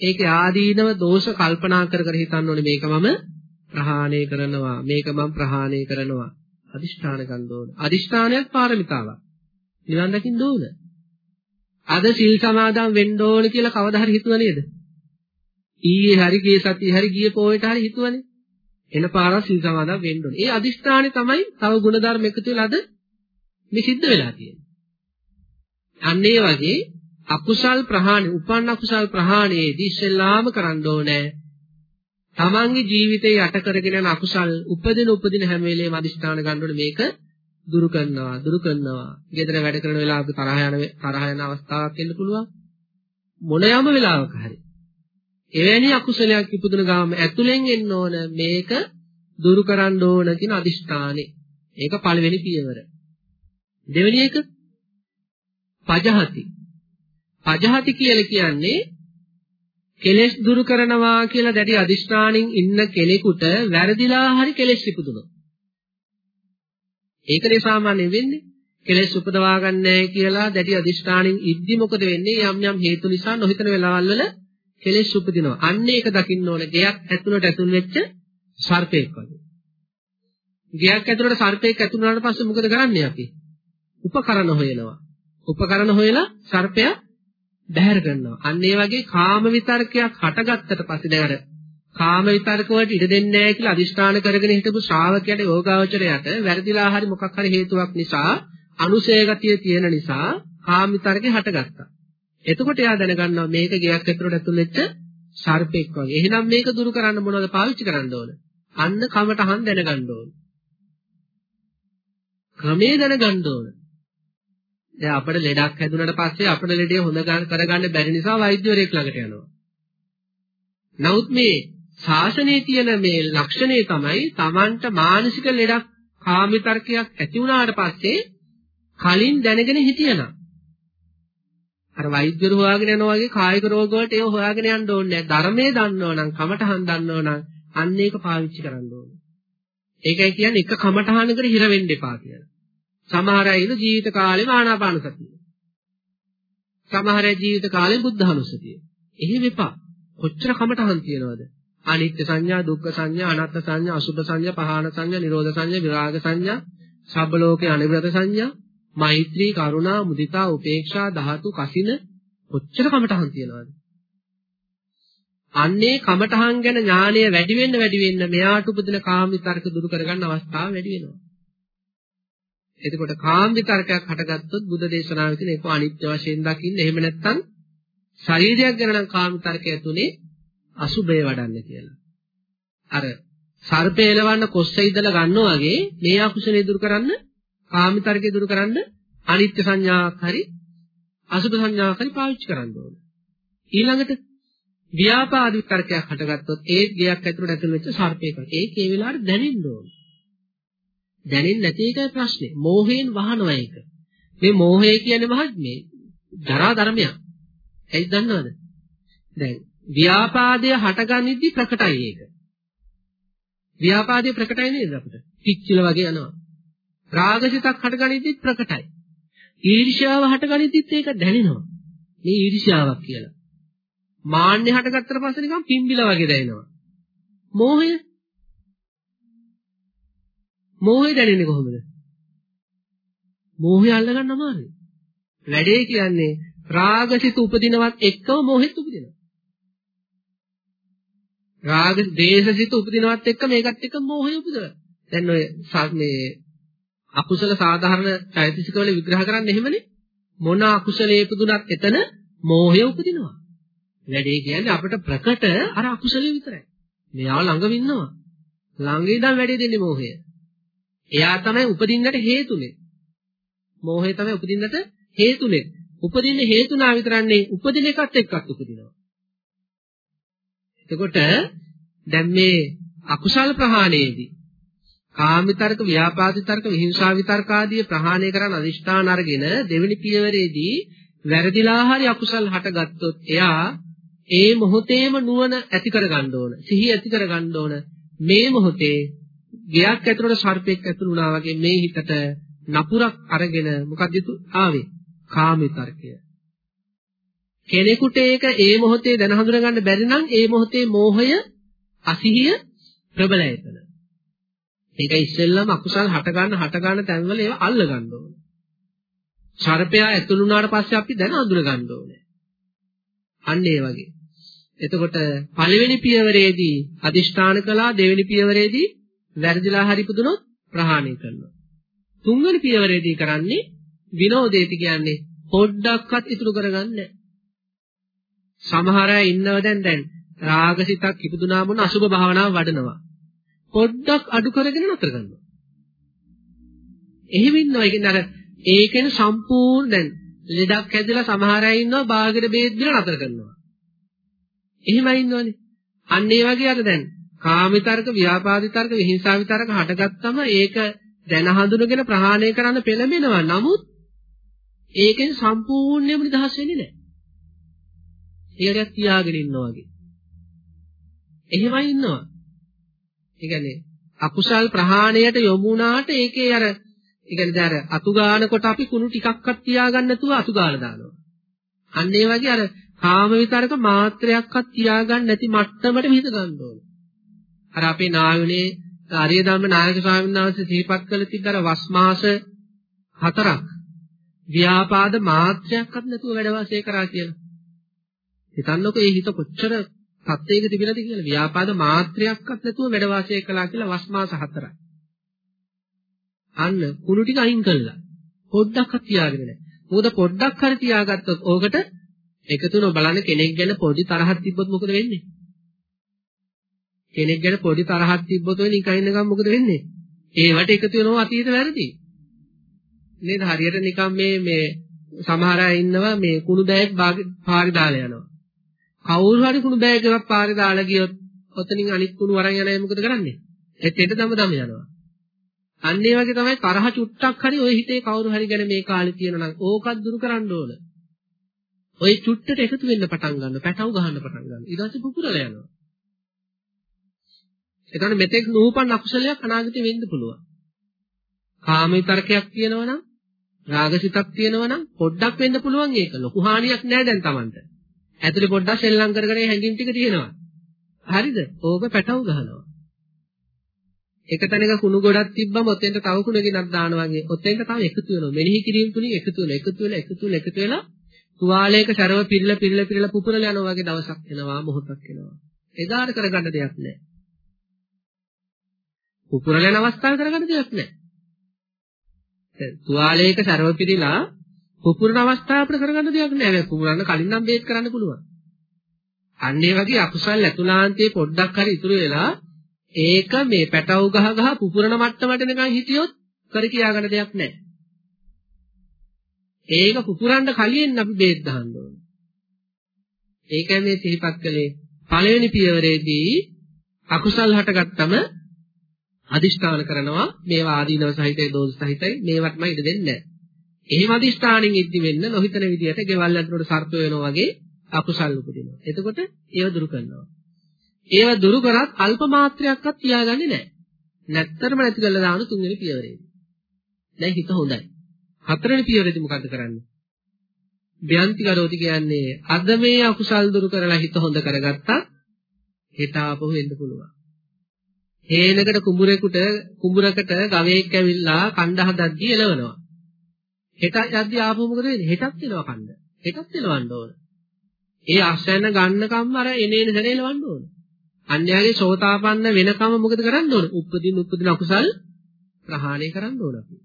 ඒකේ ආදීනව දෝෂ කල්පනා කර කර හිතන්න ඕනේ. මේක මම ප්‍රහාණය කරනවා. මේක මම ප්‍රහාණය කරනවා. අදිෂ්ඨාන ගන්න ඕන අදිෂ්ඨානයක් පාරමිතාවක්. නිවන් දකින්න ඕන. අද සිල් සමාදන් වෙන්න ඕන කියලා කවදා හරි හිතුව නේද? ඊයේ හරි ගිය සතියේ හරි ගිය පොයට හරි හිතුවනේ එන පාරක් සිල් සමාදන් වෙන්න ඕනේ. ඒ අදිෂ්ඨානේ තමයි තව ಗುಣධර්ම එකතු වෙලා අද මේ සිද්ධ වෙලා තියෙන්නේ. අන්න ඒ වගේ අකුසල් ප්‍රහාණය, උපන් අකුසල් ප්‍රහාණයේදී ඉස්සෙල්ලාම කරන්න ඕනේ. තමන්ගේ ජීවිතේ යට කරගෙන යන අකුසල් උපදින උපදින හැම වෙලේම අදිස්ථාන ගන්න ඕනේ මේක දුරු කරනවා, දුරු කරනවා. ගෙදර වැඩ කරන වෙලාවක තරහ යන තරහ යන අවස්ථාවක් එන්න පුළුවන්. මොන යම වෙලාවක හරි. එවැනි අකුසලයක් ඉපදුන ගාම ඇතුලෙන් එන්න ඕන මේක දුරු කරන්න ඕන කියන අදිෂ්ඨානෙ. ඒක පළවෙනි පියවර. දෙවෙනි එක පජහති. පජහති කියලා කියන්නේ කෙලෙස් දුරු කරනවා කියලා දැඩි අදිෂ්ඨානින් ඉන්න කෙනෙකුට වැරදිලා හරි කෙලෙස් ඉපදුනොත්. ඒකනේ සාමාන්‍යයෙන් වෙන්නේ. කෙලෙස් උපදවා ගන්නෑ කියලා දැඩි අදිෂ්ඨානින් ඉද්දි මොකද වෙන්නේ? යම් යම් හේතු නිසා නොහිතන වෙලාවල් වල කෙලෙස් උපදිනවා. අන්න ඒක දකින්න ඕනේ. ගෙයක් ඇතුළට ඇතුල් වෙච්ච සර්පෙක් වගේ. ගෙයක් ඇතුළට සර්පෙක් ඇතුල් වුණාට පස්සේ මොකද කරන්නේ අපි? උපකරණ හොයනවා. උපකරණ හොයලා සර්පයා බැහැර කරනවා. අන්න ඒ වගේ කාම විතර්කයක් හටගත්තට පස්සේ දැන් අර කාම විතර්ක වලට ඉඩ දෙන්නේ නැහැ කියලා අදිෂ්ඨාන කරගෙන හිටපු ශ්‍රාවකයාට යෝගාවචරයට වැරදිලා හරි මොකක් හරි හේතුවක් නිසා අනුසය ගතිය තියෙන නිසා කාම විතර්කේ හටගත්තා. එතකොට එයා දැනගන්නවා මේක ගයක් ඇතුළට ඇතුල් වෙච්ච සර්පෙක් වගේ. එහෙනම් මේක දුරු කරන්න මොනවද පාවිච්චි කරන්න ඕන? අන්න කමටහන් දැනගන්න ඕන. ක්‍රමේ දැනගන්න ඕන. දැන් අපිට ලෙඩක් හැදුනට පස්සේ අපිට ලෙඩේ හොඳ කරගන්න බැරි නිසා වෛද්‍යවරයෙක් ළඟට යනවා. නමුත් මේ ශාසනයේ තියෙන මේ ලක්ෂණය තමයි Tamanට මානසික ලෙඩක් කාමිතර්කයක් ඇති වුණාට පස්සේ කලින් දැනගෙන හිටියනම් අර වෛද්‍යවරු හොයාගෙන යනවා වගේ කායික රෝග වලට ඒව හොයාගෙන යන්න ඕනේ නැහැ. ධර්මයේ දන්නවනම් කමටහන් දන්නවනම් අන්න ඒක පාවිච්චි කරන්න ඕනේ. ඒකයි කියන්නේ එක කමටහනකට හිර වෙන්න එපා කියලා. සමහර අය ඉන්න ජීවිත කාලෙම ආනාපාන සතිය. සමහර අය ජීවිත කාලෙම බුද්ධානුස්සතිය. එහෙම එපා. කොච්චර කමටහන් තියනවද? අනිත්‍ය සංඥා, දුක්ඛ සංඥා, අනාත්ම සංඥා, අසුභ සංඥා, පහාන සංඥා, නිරෝධ සංඥා, විරාග සංඥා, සබ්බ ලෝකේ අනිව්‍රත සංඥා, මෛත්‍රී, කරුණා, මුදිතා, උපේක්ෂා, ධාතු, කසින කොච්චර කමටහන් තියනවද? අන්නේ කමටහන් ගැන ඥානය වැඩි වෙන්න වැඩි වෙන්න මෙයාට උපදින කාම විතරක දුරු කරගන්න අවස්ථාව වැඩි වෙනවා. එතකොට කාම විතරකයක් හටගත්තොත් බුද්ධ දේශනාවේ තියෙන ඒක අනිත්‍ය වශයෙන් දකින්න. එහෙම නැත්නම් ශරීරයක් ගැන නම් කාම විතරකය ඇතුලේ අසුබය වඩන්නේ කියලා. අර සර්පය එලවන්න කොස්ස ඉදලා ගන්නවා වගේ මේ අකුසලේ දුරු කරන්න කාම විතරකේ දුරු කරන්න අනිත්‍ය සංඥාවක් හරි අසුබ සංඥාවක් හරි පාවිච්චි කරන්න ඕනේ. ඊළඟට ව්‍යාපාද විතරකයක් හටගත්තොත් ඒ ගයක් ඇතුළට ඇතුල් වෙච්ච සර්පයක. ඒක ඒ වෙලාවට දැනෙන්න ඕනේ. දැනෙන්නේ නැති එකයි ප්‍රශ්නේ. මෝහයෙන් වහනවා ඒක. මේ මෝහය කියන්නේ මහත් මේ ජරා ධර්මයක්. ඇයි දන්නවද? දැන් ව්‍යාපාදය හටගනිද්දි ප්‍රකටයි ඒක. ව්‍යාපාදය ප්‍රකටයි නේද අපිට? පිච්චිල වගේ යනවා. රාගසිතක් හටගනිද්දි ප්‍රකටයි. ඊර්ෂ්‍යාව හටගනිද්දිත් ඒක දැනෙනවා. මේ ඊර්ෂ්‍යාවක් කියලා. මාන්නේ හටගත්තට පස්සේ නිකන් පිම්බිලා වගේ දැනෙනවා. මෝහය මෝහය දැනෙන්නේ කොහොමද? මෝහය අල්ලගන්න අමාරුයි. වැඩේ කියන්නේ රාගසිත උපදිනවත් එක්කම මොහෙත් උපදිනවා. රාග දේශසිත උපදිනවත් එක්ක මේකත් එක්ක මොහය උපදිනවා. දැන් ඔය මේ අකුසල සාධාරණ චෛතසික වල විග්‍රහ කරන්නේ එහෙමනේ. මොන අකුසලයේ ඉපදුනත් එතන මෝහය උපදිනවා. වැඩේ කියන්නේ අපිට ප්‍රකට අර අකුසලයේ විතරයි. මෙයා ළඟම ඉන්නවා. ළඟ ඉඳන් වැඩේ දෙන්නේ මෝහය. එයා තමයි උපදින්නට හේතුනේ. මෝහය තමයි උපදින්නට හේතුනේ. උපදින්න හේතුනා විතරන්නේ උපදින එකත් එක්කත් උපදිනවා. එතකොට දැන් මේ අකුසල ප්‍රහාණයේදී කාම විතරක, ව්‍යාපාද විතරක, විහිංසා විතරක ආදී ප්‍රහාණය කරන අදිෂ්ඨාන අරගෙන දෙවෙනි පියවරේදී වැරදිලා හරි අකුසල් හටගත්තොත් එයා ඒ මොහොතේම නුවණ ඇති කරගන්න ඕන. සිහිය ඇති කරගන්න ඕන. මේ මොහොතේ ගයක් ඇතුළට සර්පෙක් ඇතුළු වුණා වගේ මේ හිතට නපුරක් අරගෙන මොකද ආවේ? කාම විතරකය. කෙනෙකුට ඒක ඒ මොහොතේ දැන හඳුනගන්න බැරි නම් ඒ මොහොතේ මෝහය අසිහිය ප්‍රබලයි එතන. ඒක ඉස්සෙල්ලම අකුසල් හට ගන්න හට ගන්න තැන්වල ඒව අල්ල ගන්න ඕනේ. සර්පයා ඇතුළු වුණාට පස්සේ අපි දැන අඳුර ගන්න ඕනේ. අන්න ඒ වගේ. එතකොට පළවෙනි පියවරේදී අදිෂ්ඨාන කළා දෙවෙනි පියවරේදී වැරදිලා හරි පුදුනොත් ප්‍රහාණය කරනවා. තුන්වෙනි පියවරේදී කරන්නේ විනෝදේති කියන්නේ පොඩ්ඩක්වත් ඉතුරු කරගන්නේ සමහර අය ඉන්නව දැන් දැන් රාගසිතක් ඉපදුනා මොන අසුභ භාවනාව වඩනවා. පොඩ්ඩක් අඩු කරගෙන නතර කරනවා. එහෙම ඉන්නවා. ඒ කියන්නේ අර ඒකෙන් සම්පූර්ණ දැන් ලෙඩක් හැදලා සමහර අය ඉන්නවා බාහිර බේත් දීලා නතර කරනවා. එහෙමයි ඉන්නවනේ. අන්න ඒ වගේ අර දැන් කාමිතරක, ව්‍යාපාදිතරක, විහිංසාවිතරක හටගත්තම ඒක දැන හඳුනගෙන ප්‍රහාණය කරන්න පෙළඹෙනවා. නමුත් ඒකෙන් සම්පූර්ණයෙන්ම නිදහස් වෙන්නේ නැහැ. ඒකට තියාගෙන ඉන්නවා වගේ. එහෙමයි ඉන්නවා. ඒ කියන්නේ අකුසල් ප්‍රහාණයට යොමු වුණාට ඒකේ අර ඒ කියන්නේ දැන් අර අතු ගන්නකොට අපි කුණු ටිකක්වත් තියාගන්න නැතුව අතු ගාලා දානවා. අන්න ඒ වගේ අර කාම විතරක මාත්‍රයක්වත් තියාගන්න නැති මට්ටමට විහිද ගන්න ඕනේ. අර අපේ නායුනේ ආර්ය ධම්ම නායක ස්වාමීන් වහන්සේ සිහිපත් කළ තිබ්බ අර වස් මාස හතරක් ව්‍යාපාද මාත්‍රයක්වත් නැතුව වැඩ වාසය කරා කියලා. හිතන්නකෝ ඒ හිත කොච්චර තත්ත්වයක තිබිලාද කියලා ව්‍යාපාද මාත්‍රයක්වත් නැතුව වැඩ වාසය කළා කියලා වස් මාස හතරක්. අන්න කුණු ටික අයින් කළා. පොඩ්ඩක්වත් තියාගෙන නැහැ. මොකද පොඩ්ඩක් හරි තියාගත්තොත් ඕකට එකතු වෙන බලන්න කෙනෙක් ගැන පොඩි තරහක් තිබ්බොත් මොකද වෙන්නේ? කෙනෙක් ගැන පොඩි තරහක් තිබ්බොත් ඔය නිකන් ඉන්නකම් මොකද වෙන්නේ? ඒවට එකතු වෙනවා අතීත වැරදි. නේද? හරියට නිකන් මේ මේ සමහර අය ඉන්නවා මේ කුණු බෑග් පාරේ දාලා යනවා. කවුරු හරි කුණු බෑග් එකක් පාරේ දාලා ගියොත් ඔතනින් අනිත් කුණු වරන් යන අය මොකද කරන්නේ? එතෙන්ට තම තම යනවා. අන්න ඒ වගේ තමයි තරහ චුට්ටක් හරි ඔය හිතේ කවුරු හරි ගැන මේ කාලේ තියෙනවා නම් ඕකත් දුරු කරන්න ඕන. ඔය චුට්ටට එකතු වෙන්න පටන් ගන්න, පැටව ගහන්න පටන් ගන්න. ඊට පස්සේ පුපුරලා යනවා. එතන මෙතෙක් නූපන් අකුසලයක් අනාගතේ වෙන්න පුළුවන්. කාම විතරකයක් තියෙනවා නම්, රාගසිතක් තියෙනවා නම් පොඩ්ඩක් වෙන්න පුළුවන් ඒක. ලොකු හානියක් නෑ දැන් Tamanට. ඇතුලේ පොඩ්ඩක් සෙල්ලම් කරගෙන හැංගීම් ටික තියෙනවා. හරිද? ඕක පැටව ගහනවා. එක තැනක කුණු ගොඩක් තිබ්බම ඔතෙන්ට තව කුණු ගෙනක් දානවා වගේ. ඔතෙන්ට තව එකතු වෙනවා. මෙනෙහි කිරීම තුලින් එකතු වෙනවා. එකතු වෙලා එකතු වෙලා එකතු වෙලා තුවාලයක සරව පිරලා පිරලා පිරලා පුපුරලා යනවා වගේ දවසක් එනවා මොහොතක් එනවා. එදාට කරගන්න දෙයක් නැහැ. පුපුරලා යන අවස්ථාව කරගන්න දෙයක් නැහැ. දැන් තුවාලයක සරව පිරিলা පුපුරන අවස්ථාව අපිට කරගන්න දෙයක් නැහැ. පුපුරන්න කලින් නම් බේත් කරන්න පුළුවන්. අන්න ඒ වගේ අකුසල් ඇතුළාන්තයේ පොඩ්ඩක් හරි ඉතුරු වෙලා ඒක මේ පැටව ගහ ගහ පුපුරන මට්ටමට නිකන් හිටියොත් කර කියාගන්න දෙයක් නැහැ. ඒක පුපුරන්න කලින් අපි බේත් ගන්න ඕනේ. ඒකයි මේ සිහිපත් කළේ පළවෙනි පියවරේදී අකුසල් හටගත්තම අදිෂ්ඨාන කරනවා මේවා ආදීනව සහිතයි දෝෂ සහිතයි මේවත්ම ඉඩ දෙන්නේ නැහැ. එහෙම අදිෂ්ඨානෙන් ඉද්දි වෙන්න නොහිතන විදියට ගෙවල් ඇතුළට සර්ප වෙනවා වගේ අකුසල් උපදිනවා. එතකොට ඒව දුරු කරනවා. ඒව දුරු කරත් අල්ප මාත්‍රයක්වත් තියාගන්නේ නැහැ. නැත්තරම නැති කරලා දාන තුන්වෙනි පියවරේදී. දැන් හිත හොඳයි. හතරවෙනි පියවරේදී මොකද කරන්නේ? බ්‍යන්ති කරෝති කියන්නේ අද මේ අකුසල් දුරු කරලා හිත හොඳ කරගත්තා හෙට ආපහු එන්න පුළුවන්. හේනකට කුඹුරෙකුට කුඹුරකට ගවයෙක් ඇවිල්ලා කණ්ඩ හදද්දී එලවනවා. හෙට යද්දී ආපහු මොකද වෙන්නේ? හෙටත් එනවා කණ්ඩ. ඒකත් එලවන්න ඕන. ඒ ආශ්‍රයන ගන්නකම් අර එනේන සැරේ එලවන්න ඕන. අන්‍යයාගේ සෝතාපන්න වෙනකම මොකද කරන්න ඕන? උපදින උපදින අකුසල් ප්‍රහාණය කරන්න ඕන අපි.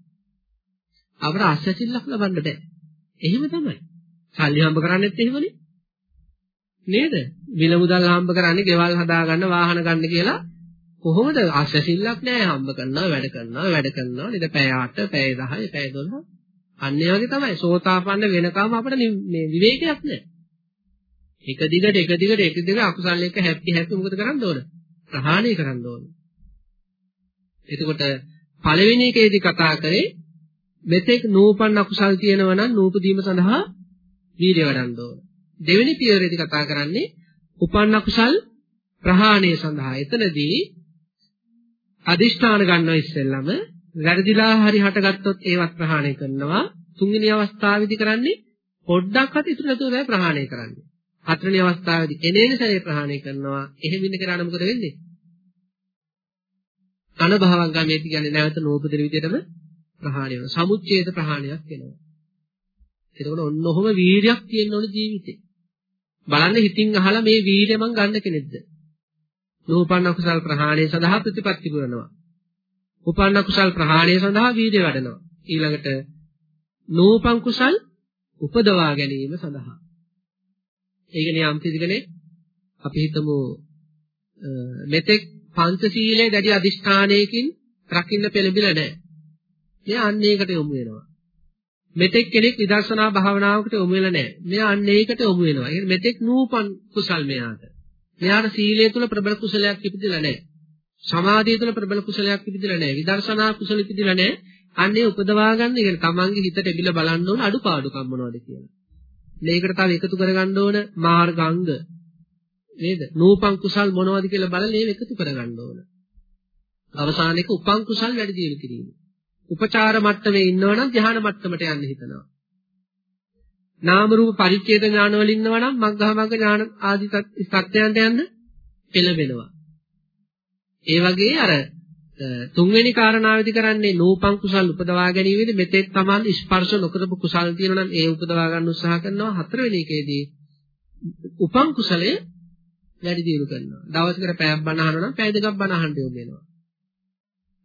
අපර අස්සසිල්ලක් ලබන්න බෑ. එහෙම තමයි. සල්ලි හම්බ කරන්නේත් එහෙමනේ. නේද? මිල මුදල් හම්බ කරන්නේ ගෙවල් හදාගන්න වාහන ගන්න කියලා කොහොමද අස්සසිල්ලක් නෑ හම්බ කරනවා වැඩ කරනවා වැඩ කරනවා නේද? පැය 8, පැය 10, පැය 12. අන්න ඒ වගේ තමයි. සෝතාපන්න වෙනකම් අපිට මේ විවේකයක් නෑ. එක දිගට එක දිගට එක දිගට අකුසල් එක හැප්පි හැප්පි මොකද කරන්න ඕන? ප්‍රහාණය කරන්න ඕන. එතකොට පළවෙනි එකේදී කතා කරේ මෙතෙක් නූපන් අකුසල් තියෙනවා නම් නූපදීම සඳහා වීර්ය වඩන්න ඕන. දෙවෙනි පියවරේදී කතා කරන්නේ උපන් අකුසල් ප්‍රහාණය සඳහා. එතනදී අදිෂ්ඨාන ගන්නවා ඉස්සෙල්ලම වැරදිලා හරි හටගත්තොත් ඒවත් ප්‍රහාණය කරනවා. තුන්වෙනි අවස්ථාවේදී කරන්නේ පොඩ්ඩක්වත් ඉතුරු නැතුව තමයි ප්‍රහාණය කරන්නේ. හතරවෙනි අවස්ථාවේදී එනේන සැරේ ප්‍රහාණය කරනවා. එහෙම ඉන්න කරාන මොකද වෙන්නේ? අනභවං ගමේති කියන්නේ නැවත නූපදින විදිහටම ප්‍රහාණය වෙනවා. සමුච්ඡේද ප්‍රහාණයක් වෙනවා. එතකොට ඔන්න ඔහොම වීරියක් තියෙන්න ඕන ජීවිතේ. බලන්න හිතින් අහලා මේ වීරිය මං ගන්න කෙනෙක්ද? නූපන්න කුසල් ප්‍රහාණය සඳහා ප්‍රතිපත්ති පුරනවා. උපන්න කුසල් ප්‍රහාණය සඳහා වීරිය වඩනවා. ඊළඟට නූපන් කුසල් උපදවා ගැනීම සඳහා. ඒ කියන්නේ යම් කිසි කෙනෙක් අපි හිතමු මෙතෙක් පංචශීලයේ දැඩි අදිෂ්ඨානයකින් රකින්න පෙළඹිලා නැහැ. මෙයා අන්න ඒකට යොමු වෙනවා. මෙතෙක් කෙනෙක් විදර්ශනා භාවනාවකට යොමු වෙලා නැහැ. මෙයා අන්න ඒකට යොමු වෙනවා. ඒ මෙතෙක් නූපන් කුසල් මෙයාට. මෙයාට සීලය තුල ප්‍රබල කුසලයක් ඉපදිලා නැහැ. සමාධිය තුල ප්‍රබල කුසලයක් ඉපදිලා නැහැ. විදර්ශනා කුසල ඉපදිලා නැහැ. අන්නේ උපදවා ගන්න කියන්නේ තමන්ගේ හිතට එබිලා බලන්න ඕන අඩුපාඩුකම් මොනවද කියලා. මේකට තව එකතු කරගන්න ඕන මාර්ගාංග නේද? නූපං කුසල් මොනවද කියලා බලලා ඒව එකතු කරගන්න ඕන. අවසානයේක උපං කුසල් වැඩි දියුණු කිරීම. උපචාර මට්ටමේ ඉන්නවනම් ධ්‍යාන මට්ටමට යන්න හිතනවා. නාම රූප පරිච්ඡේද ඥාන වල ඉන්නවනම් මග්ගහමග්ග ඥාන ආදී සත්‍යයන්ට යන්න පෙළඹෙනවා. ඒ වගේ අර තුන්වෙනි කාරණාවෙදි කරන්නේ නූපං කුසල් උපදවා ගැනීමේදී මෙතෙක් තමයි ස්පර්ශ නොකරපු කුසල් තියෙනවා නම් ඒ උපදවා ගන්න උත්සාහ කරනවා. හතරවෙනි එකේදී උපං කුසලය වැඩි දියුණු කරනවා. දවසකට පැයක් බණ අහනවා නම් පැය දෙකක් බණ අහන්න යොමු වෙනවා.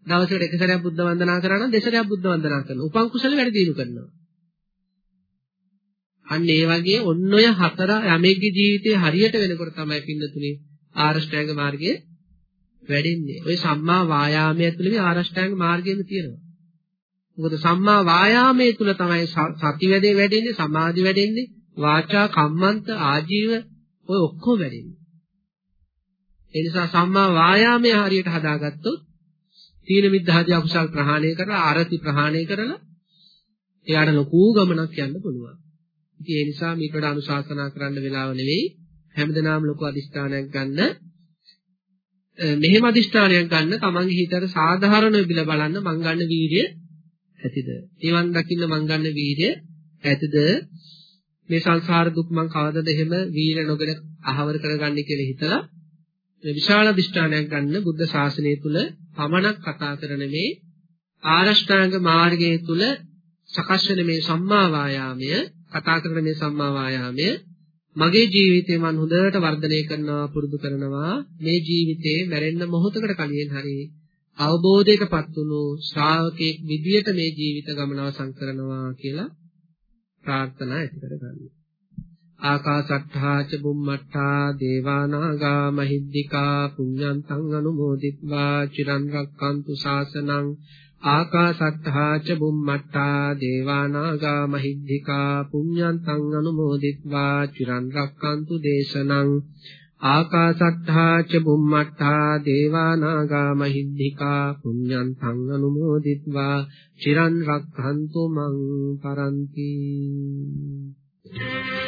දවසකට එක සැරයක් බුද්ධ වන්දනා කරා නම් දෙසරයක් බුද්ධ වන්දනා කරනවා. උපං කුසල වැඩි දියුණු කරනවා. අන්න ඒ වගේ ඔන්න ඔය හතර යමෙක්ගේ ජීවිතේ හරියට වෙනකොට තමයි පින්නතුනේ ආරෂ්ඨාංග මාර්ගයේ වැඩෙන්නේ. ඔය සම්මා වායාමය ඇතුළේ ආරෂ්ඨාංග මාර්ගයම තියෙනවා. මොකද සම්මා වායාමයේ තුල තමයි සති වැඩේ වැඩෙන්නේ, සමාධි වැඩෙන්නේ, වාචා කම්මන්ත ආජීව ඔය ඔක්කොම වැඩෙන්නේ. ඒ නිසා සම්මා වායාමය හරියට හදාගත්තොත් තීන මිද්ධාදී අකුසල් ප්‍රහාණය කරලා ආරති ප්‍රහාණය කරලා එයාට ලොකු ගමනක් යන්න පුළුවන්. ඉතින් ඒ නිසා මේකට අනුශාසනා කරන්න වෙලාව නෙවෙයි හැමදෙනාම ලොකු අදිස්ථානයක් ගන්න මෙහෙම අදිෂ්ඨානයක් ගන්න තමන්ගේ හිතට සාධාරණ විදිහට බලන්න මං ගන්න වීර්ය ඇතිද? නිවන් දකින්න මං ගන්න වීර්ය ඇතිද? මේ සංසාර දුක් මං කවදද එහෙම වීර්ය නොගෙන අහවර කරගන්නේ කියලා හිතලා මේ විශාල අදිෂ්ඨානයක් ගන්න බුද්ධ ශාසනය තුල පමණක් කතා කරන මේ ආරෂ්ඨාංග මාර්ගයේ තුල සකස් වෙන මේ සම්මා වායාමය කතා කරන මේ සම්මා වායාමය මගේ ජීවිතේ මම හොඳට වර්ධනය කරනවා පුරුදු කරනවා මේ ජීවිතේ මැරෙන්න මොහොතකට කලින් හරි අවබෝධයටපත් වුණු ශ්‍රාවකෙක් විදියට මේ ජීවිත ගමන අවසන් කරනවා කියලා ප්‍රාර්ථනා ඇති කරගන්නවා. ආකාසට්ඨාච බුම්මට්ඨා දේවානාගා මහිද්దికා පුඤ්ඤන්තං අනුමෝදිත්වා චිරන් රැක්කන්තු ශාසනං ආකාසත්තා ච බුම්මත්තා දේවානාගා මහිද්దికා පුඤ්ඤන්තං අනුමෝදිත්වා චිරන් රක්칸තු දේශනං ආකාසත්තා ච බුම්මත්තා දේවානාගා මහිද්దికා පුඤ්ඤන්තං අනුමෝදිත්වා චිරන් රක්칸තු මං පරන්ති Thank you.